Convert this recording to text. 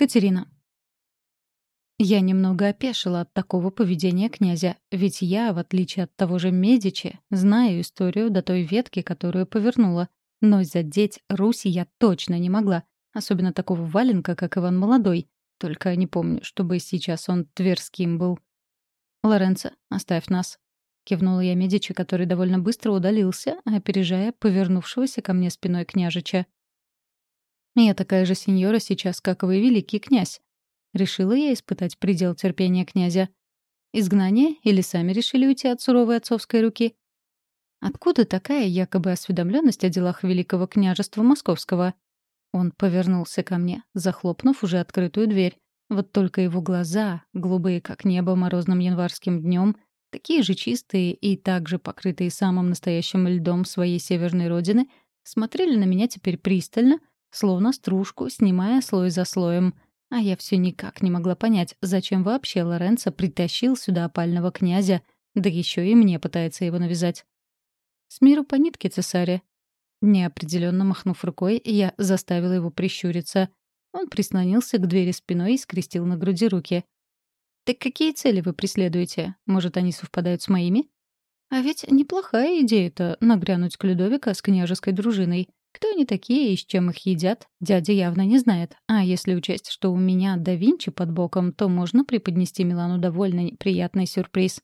Катерина. Я немного опешила от такого поведения князя, ведь я, в отличие от того же Медичи, знаю историю до той ветки, которую повернула. Но задеть Руси я точно не могла, особенно такого валенка, как Иван Молодой. Только не помню, чтобы сейчас он тверским был. «Лоренцо, оставь нас», — кивнула я Медичи, который довольно быстро удалился, опережая повернувшегося ко мне спиной княжича. «Я такая же сеньора сейчас, как вы, великий князь. Решила я испытать предел терпения князя. Изгнание или сами решили уйти от суровой отцовской руки? Откуда такая якобы осведомленность о делах Великого княжества Московского? Он повернулся ко мне, захлопнув уже открытую дверь. Вот только его глаза, голубые как небо морозным январским днем, такие же чистые и также покрытые самым настоящим льдом своей северной родины, смотрели на меня теперь пристально, словно стружку, снимая слой за слоем — а я все никак не могла понять, зачем вообще Лоренцо притащил сюда опального князя, да еще и мне пытается его навязать. «С миру по нитке, цесаря». Неопределенно махнув рукой, я заставила его прищуриться. Он прислонился к двери спиной и скрестил на груди руки. «Так какие цели вы преследуете? Может, они совпадают с моими?» «А ведь неплохая идея-то — нагрянуть к Людовика с княжеской дружиной. Кто они такие и с чем их едят, дядя явно не знает. А если учесть, что у меня да Винчи под боком, то можно преподнести Милану довольно неприятный сюрприз.